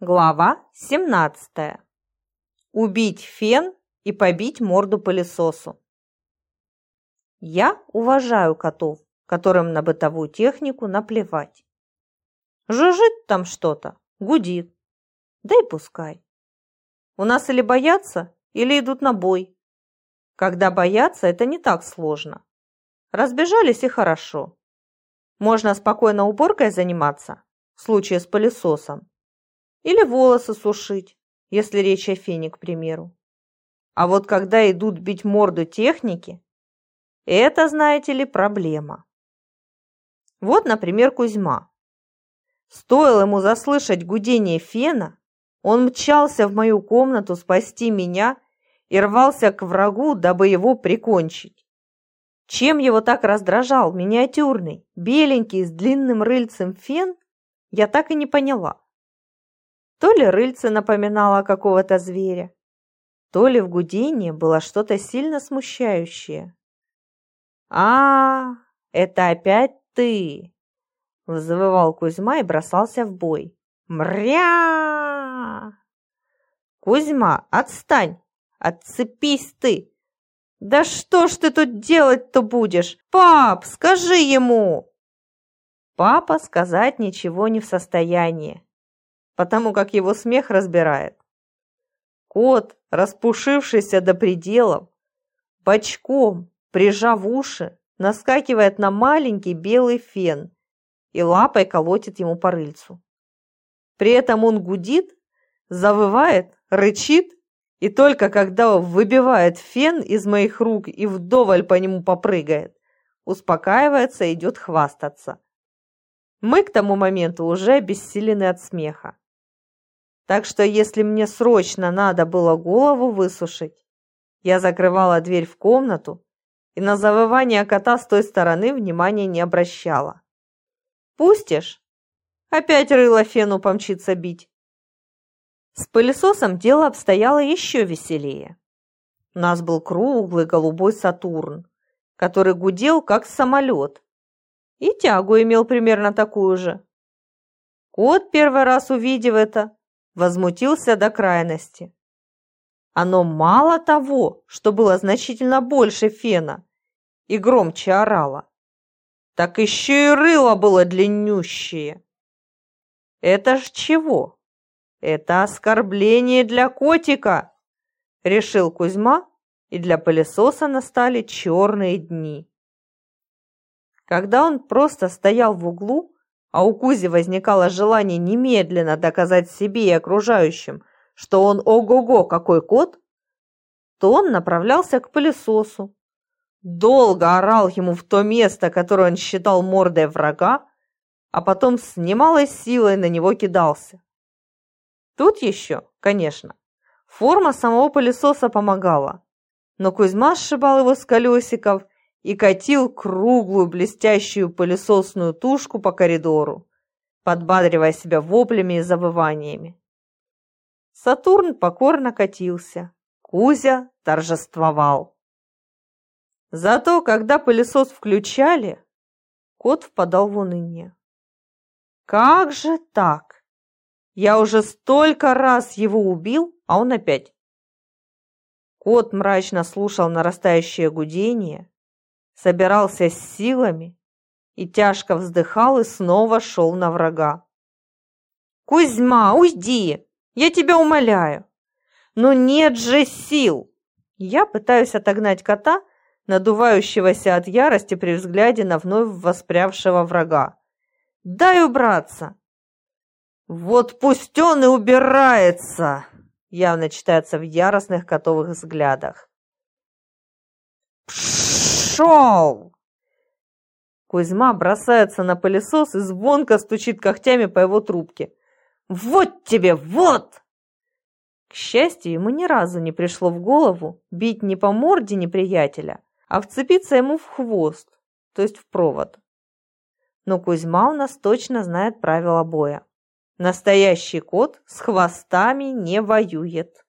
Глава 17. Убить фен и побить морду пылесосу. Я уважаю котов, которым на бытовую технику наплевать. Жужжит там что-то, гудит. Да и пускай. У нас или боятся, или идут на бой. Когда боятся, это не так сложно. Разбежались и хорошо. Можно спокойно уборкой заниматься, в случае с пылесосом или волосы сушить, если речь о фене, к примеру. А вот когда идут бить морду техники, это, знаете ли, проблема. Вот, например, Кузьма. Стоило ему заслышать гудение фена, он мчался в мою комнату спасти меня и рвался к врагу, дабы его прикончить. Чем его так раздражал миниатюрный, беленький, с длинным рыльцем фен, я так и не поняла. То ли рыльце напоминало какого-то зверя, то ли в гудении было что-то сильно смущающее. «А, это опять ты!» — взвывал Кузьма и бросался в бой. «Мря!» «Кузьма, отстань! Отцепись ты! Да что ж ты тут делать-то будешь? Пап, скажи ему!» Папа сказать ничего не в состоянии потому как его смех разбирает. Кот, распушившийся до пределов, бочком, прижав уши, наскакивает на маленький белый фен и лапой колотит ему по рыльцу. При этом он гудит, завывает, рычит, и только когда выбивает фен из моих рук и вдоволь по нему попрыгает, успокаивается и идет хвастаться. Мы к тому моменту уже обессилены от смеха. Так что если мне срочно надо было голову высушить, я закрывала дверь в комнату и на завывание кота с той стороны внимания не обращала. «Пустишь?» Опять рыло фену помчится бить. С пылесосом дело обстояло еще веселее. У нас был круглый голубой Сатурн, который гудел, как самолет, и тягу имел примерно такую же. Кот, первый раз увидев это, возмутился до крайности. Оно мало того, что было значительно больше фена и громче орало, так еще и рыло было длиннющее. Это ж чего? Это оскорбление для котика, решил Кузьма, и для пылесоса настали черные дни. Когда он просто стоял в углу, а у Кузи возникало желание немедленно доказать себе и окружающим, что он ого-го какой кот, то он направлялся к пылесосу. Долго орал ему в то место, которое он считал мордой врага, а потом с немалой силой на него кидался. Тут еще, конечно, форма самого пылесоса помогала, но Кузьма сшибал его с колесиков и катил круглую блестящую пылесосную тушку по коридору, подбадривая себя воплями и завываниями. Сатурн покорно катился, Кузя торжествовал. Зато, когда пылесос включали, кот впадал в уныние. «Как же так? Я уже столько раз его убил, а он опять». Кот мрачно слушал нарастающее гудение, собирался с силами и тяжко вздыхал и снова шел на врага. «Кузьма, уйди! Я тебя умоляю!» «Ну нет же сил!» Я пытаюсь отогнать кота, надувающегося от ярости при взгляде на вновь воспрявшего врага. «Дай убраться!» «Вот пусть он и убирается!» явно читается в яростных котовых взглядах. Пошел!» Кузьма бросается на пылесос и звонко стучит когтями по его трубке. «Вот тебе, вот!» К счастью, ему ни разу не пришло в голову бить не по морде неприятеля, а вцепиться ему в хвост, то есть в провод. Но Кузьма у нас точно знает правила боя. Настоящий кот с хвостами не воюет.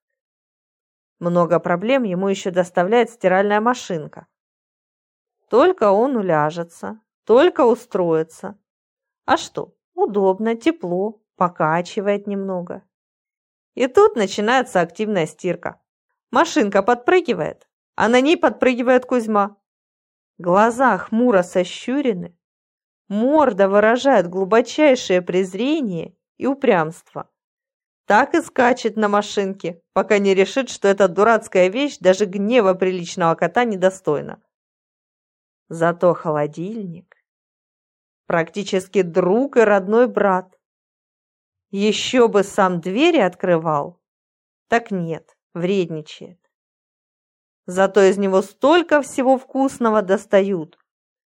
Много проблем ему еще доставляет стиральная машинка, только он уляжется, только устроится. А что, удобно, тепло, покачивает немного. И тут начинается активная стирка. Машинка подпрыгивает, а на ней подпрыгивает Кузьма. Глаза хмуро сощурены, морда выражает глубочайшее презрение и упрямство. Так и скачет на машинке, пока не решит, что эта дурацкая вещь даже гнева приличного кота недостойна. Зато холодильник практически друг и родной брат. Еще бы сам двери открывал. Так нет, вредничает. Зато из него столько всего вкусного достают,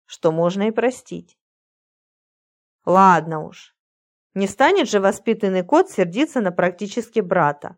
что можно и простить. Ладно уж, не станет же воспитанный кот сердиться на практически брата.